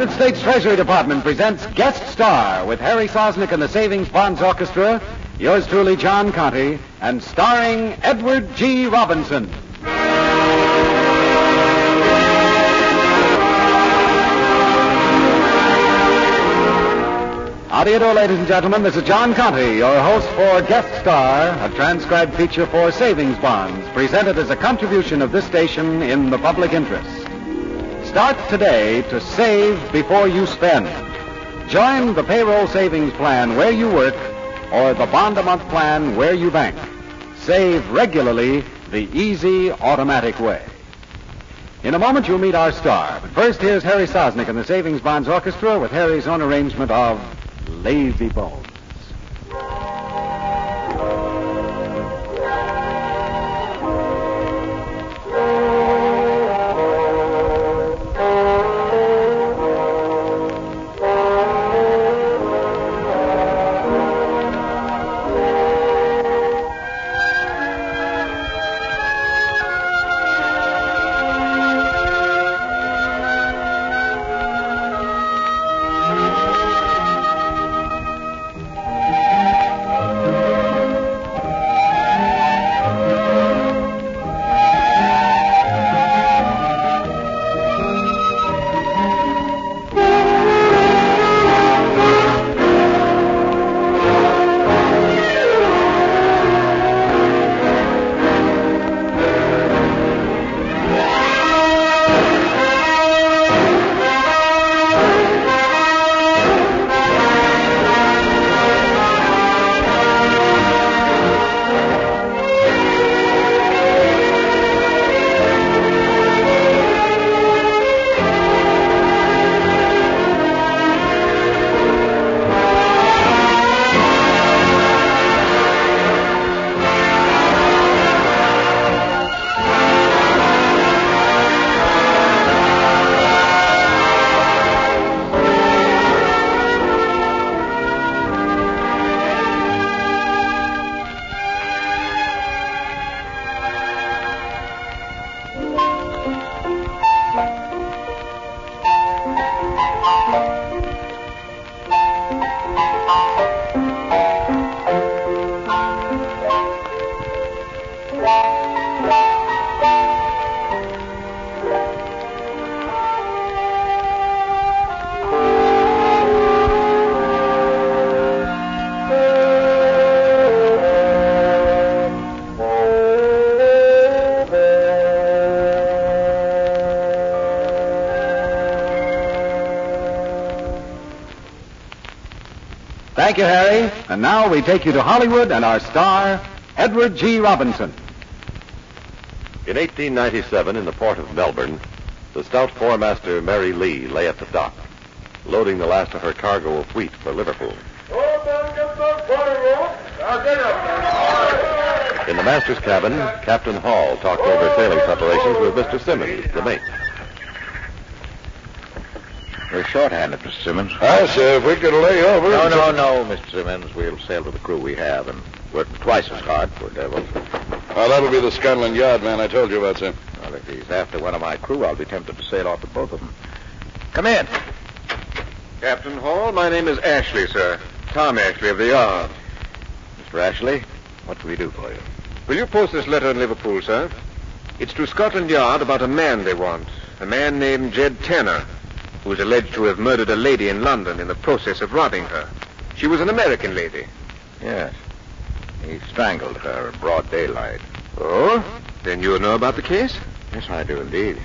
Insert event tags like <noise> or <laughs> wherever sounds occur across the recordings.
United States Treasury Department presents Guest Star with Harry Sosnick and the Savings Bonds Orchestra, yours truly, John Conte, and starring Edward G. Robinson. How do you do, ladies and gentlemen? This is John Conte, your host for Guest Star, a transcribed feature for Savings Bonds, presented as a contribution of this station in the public interest. Start today to save before you spend. Join the payroll savings plan where you work or the bond a month plan where you bank. Save regularly the easy, automatic way. In a moment, you'll meet our star. But first, here's Harry Sosnick and the Savings Bonds Orchestra with Harry's own arrangement of Lazy Bones. Thank you, Harry. And now we take you to Hollywood and our star, Edward G. Robinson. In 1897, in the port of Melbourne, the stout foremaster Mary Lee lay at the dock, loading the last of her cargo of wheat for Liverpool. In the master's cabin, Captain Hall talked over sailing preparations with Mr. Simmons, the mate. We're short-handed, Mr. Simmons. I say, if we could lay over. No, and- no, no, Mr. Simmons. We'll sail to the crew we have and work twice as hard, poor devil. Well, that'll be the Scotland Yard man I told you about, sir. Well, if he's after one of my crew, I'll be tempted to sail off with both of them. Come in. Captain Hall, my name is Ashley, sir. Tom Ashley of the Yard. Mr. Ashley, what can we do for you? Will you post this letter in Liverpool, sir? It's to Scotland Yard about a man they want. A man named Jed Tanner, who is alleged to have murdered a lady in London in the process of robbing her. She was an American lady. Yes. He strangled her in broad daylight. Oh? Then you know about the case? Yes, I do indeed.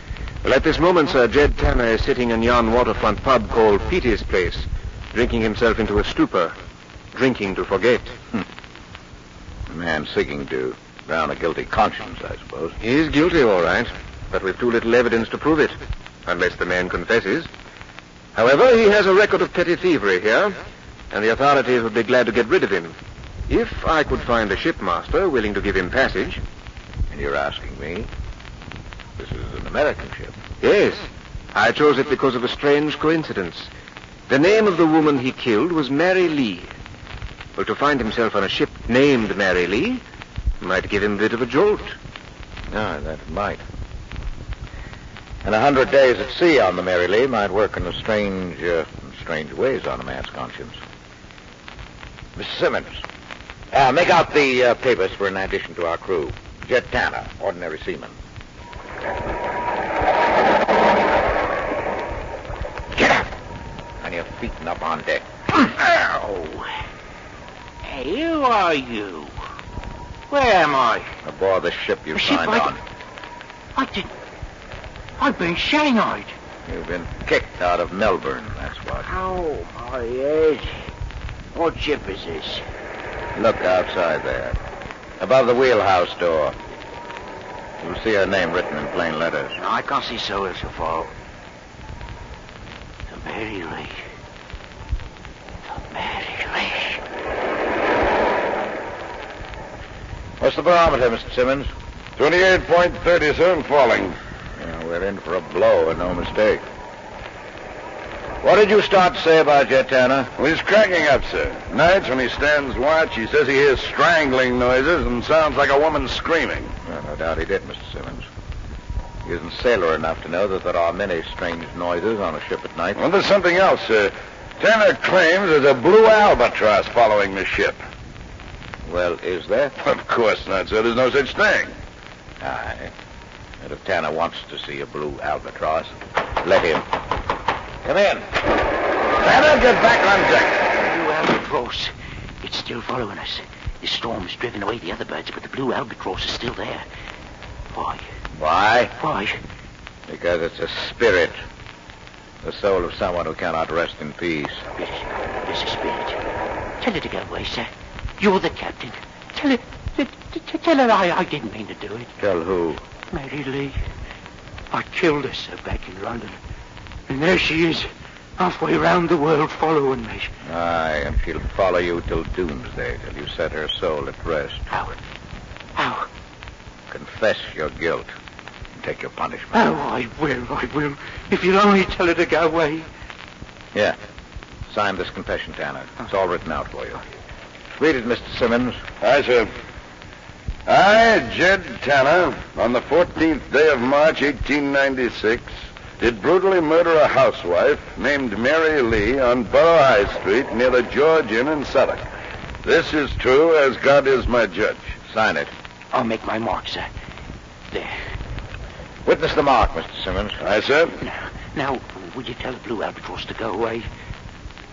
Well, at this moment, sir, Jed Tanner is sitting in yon waterfront pub called Petey's Place, drinking himself into a stupor, drinking to forget. Hmm. A man seeking to drown a guilty conscience, I suppose. He's guilty, all right, but we've too little evidence to prove it, unless the man confesses. However, he has a record of petty thievery here, and the authorities would be glad to get rid of him. If I could find a shipmaster willing to give him passage. And you're asking me? This is an American ship. Yes, I chose it because of a strange coincidence. The name of the woman he killed was Mary Lee. Well, to find himself on a ship named Mary Lee might give him a bit of a jolt. Ah, that might. And a hundred days at sea on the Mary Lee might work in a strange, uh, strange ways on a man's conscience. Mr. Simmons, uh, make out the uh, papers for an addition to our crew. Jed Tanner, ordinary seaman. Get up! On your feet and up on deck. Ow! Hey, who are you? Where am I? Aboard the ship you The ship signed I- on. I did. I've been shanghaied. You've been kicked out of Melbourne, that's what. Oh, my head. What ship is this? Look outside there. Above the wheelhouse door. You'll see her name written in plain letters. No, I can't see so so far. The Mary Lee. The Mary Lee. What's the barometer, Mr. Simmons? 28.30, sir, and falling. We're in for a blow, and no mistake. What did you start to say about Jed Tanner? Well, he's cracking up, sir. Nights when he stands watch, he says he hears strangling noises and sounds like a woman screaming. Well, no doubt he did, Mr. Simmons. He isn't sailor enough to know that there are many strange noises on a ship at night. Well, there's something else, sir. Tanner claims there's a blue albatross following the ship. Well, is there? Of course not, sir. There's no such thing. Aye. And if Tanner wants to see a blue albatross, let him. Come in. Tanner, get back on deck. Blue albatross. It's still following us. The storm's driven away the other birds, but the blue albatross is still there. Why? Why? Why? Because it's a spirit. The soul of someone who cannot rest in peace. Yes, there's a spirit. Tell her to go away, sir. You're the captain. Tell her. t- t- Tell her I, I didn't mean to do it. Tell who? Mary Lee. I killed her, sir, back in London. And there she is, halfway round the world following me. Aye, and she'll follow you till doomsday, till you set her soul at rest. How? How? Confess your guilt and take your punishment. Oh, I will, I will. If you'll only tell her to go away. Yeah. Sign this confession, Tanner. It's all written out for you. Read it, Mr. Simmons. Aye, sir. I, Jed Tanner, on the 14th day of March, 1896, did brutally murder a housewife named Mary Lee on Borough High Street near the George Inn in Southwark. This is true as God is my judge. Sign it. I'll make my mark, sir. There. Witness the mark, Mr. Simmons. Aye, sir. Now, now, would you tell the blue albatross to go away?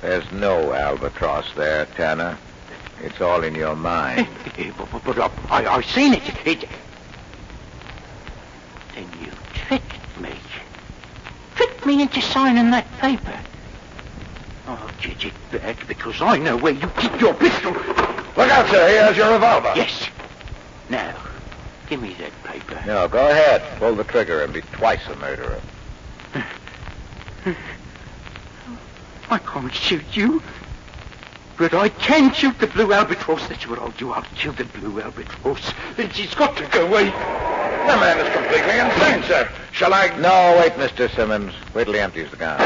There's no albatross there, Tanner. It's all in your mind. <laughs> but, but, but I, I've seen it. It. Then you tricked me. Tricked me into signing that paper. I'll get it back because I know where you keep your pistol. Look out, sir. He has your revolver. Yes. Now, give me that paper. No, go ahead. Pull the trigger and be twice a murderer. <laughs> I can't shoot you. But I can shoot the blue albatross. That's what I'll do. I'll kill the blue albatross. Then she's got to go away. The man is completely insane, sir. Shall I... No, wait, Mr. Simmons. Wait till he empties the gun.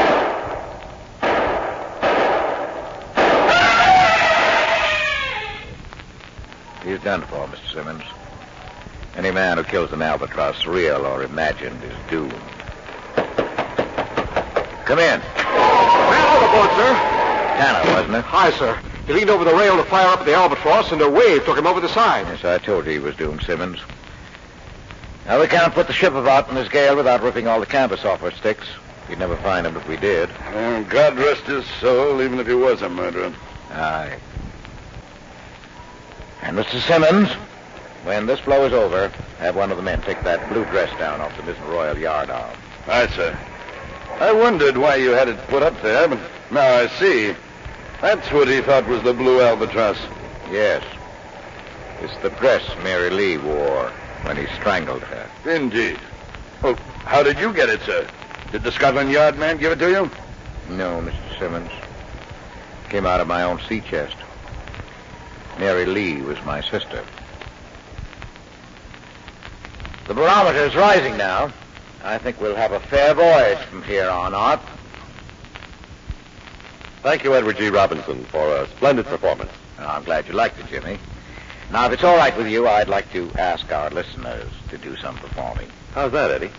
He's done for, Mr. Simmons. Any man who kills an albatross, real or imagined, is doomed. Come in. Man overboard, sir. Tanner, wasn't it? Hi, sir. He leaned over the rail to fire up at the albatross, and a wave took him over the side. Yes, I told you he was doomed, Simmons. Now, we can't put the ship about in this gale without ripping all the canvas off her sticks. We'd never find him if we did. Oh, God rest his soul, even if he was a murderer. Aye. And Mr. Simmons, when this blow is over, have one of the men take that blue dress down off the mizzen royal yard arm. Aye, sir. I wondered why you had it put up there, but now I see. That's what he thought was the blue albatross. Yes. It's the dress Mary Lee wore when he strangled her. Indeed. Well, how did you get it, sir? Did the Scotland Yard man give it to you? No, Mr. Simmons. It came out of my own sea chest. Mary Lee was my sister. The barometer is rising now. I think we'll have a fair voyage from here on out. Thank you, Edward G. Robinson, for a splendid performance. Well, I'm glad you liked it, Jimmy. Now, if it's all right with you, I'd like to ask our listeners to do some performing. How's that, Eddie?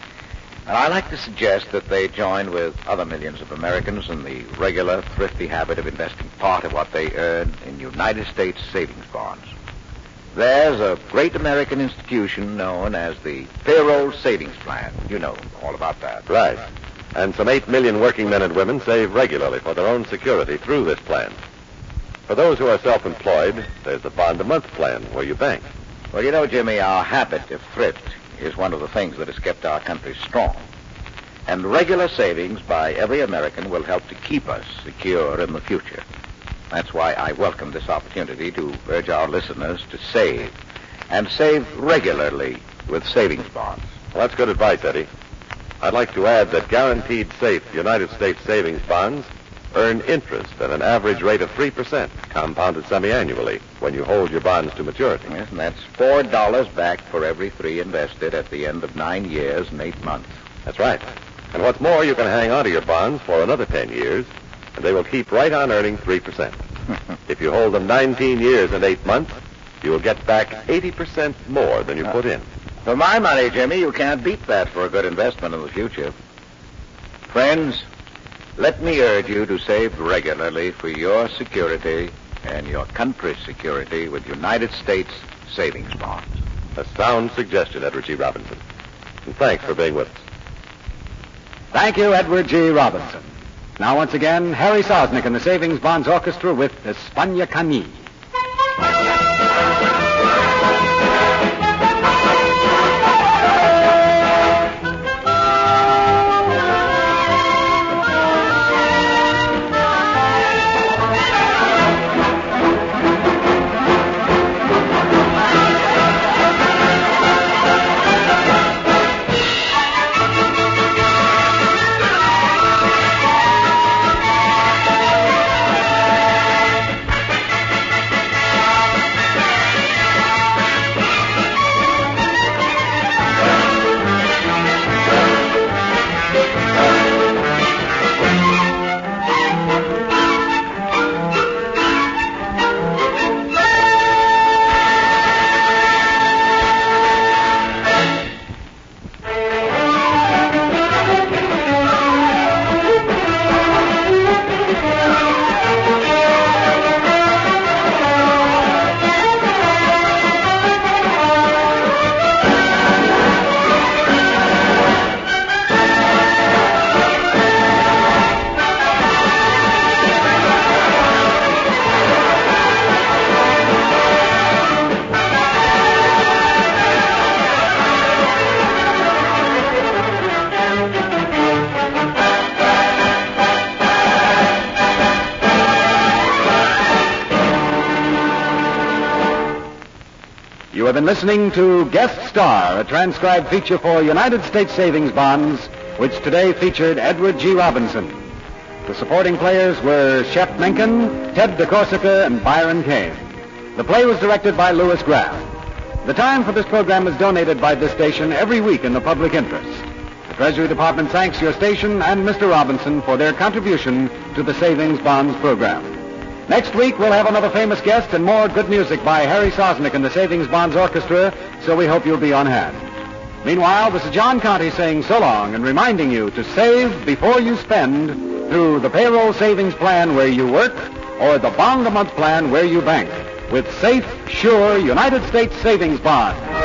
And I like to suggest that they join with other millions of Americans in the regular, thrifty habit of investing part of what they earn in United States savings bonds. There's a great American institution known as the Payroll Savings Plan. You know all about that. Right. And some 8 million working men and women save regularly for their own security through this plan. For those who are self-employed, there's the bond-a-month plan where you bank. Well, you know, Jimmy, our habit of thrift is one of the things that has kept our country strong. And regular savings by every American will help to keep us secure in the future. That's why I welcome this opportunity to urge our listeners to save, and save regularly with savings bonds. Well, that's good advice, Eddie. I'd like to add that guaranteed safe United States savings bonds earn interest at an average rate of 3%, compounded semi-annually, when you hold your bonds to maturity. Yes, and that's four dollars back for every three invested at the end of nine years and eight months. That's right. And what's more, you can hang on to your bonds for another 10 years, and they will keep right on earning 3%. <laughs> if you hold them 19 years and 8 months, you will get back 80% more than you put in. For my money, Jimmy, you can't beat that for a good investment in the future. Friends, let me urge you to save regularly for your security and your country's security with United States savings bonds. A sound suggestion, Edward G. Robinson. And thanks for being with us. Thank you, Edward G. Robinson. Now, once again, Harry Sosnick and the Savings Bonds Orchestra with España Caní. Been listening to Guest Star, a transcribed feature for United States Savings Bonds, which today featured Edward G. Robinson. The supporting players were Shep Menken, Ted de Corsia, and Byron Kane. The play was directed by Louis Graff. The time for this program is donated by this station every week in the public interest. The Treasury Department thanks your station and Mr. Robinson for their contribution to the Savings Bonds program. Next week, we'll have another famous guest and more good music by Harry Sosnick and the Savings Bonds Orchestra, so we hope you'll be on hand. Meanwhile, this is John Conte saying so long and reminding you to save before you spend through the payroll savings plan where you work or the bond a month plan where you bank with safe, sure United States savings bonds.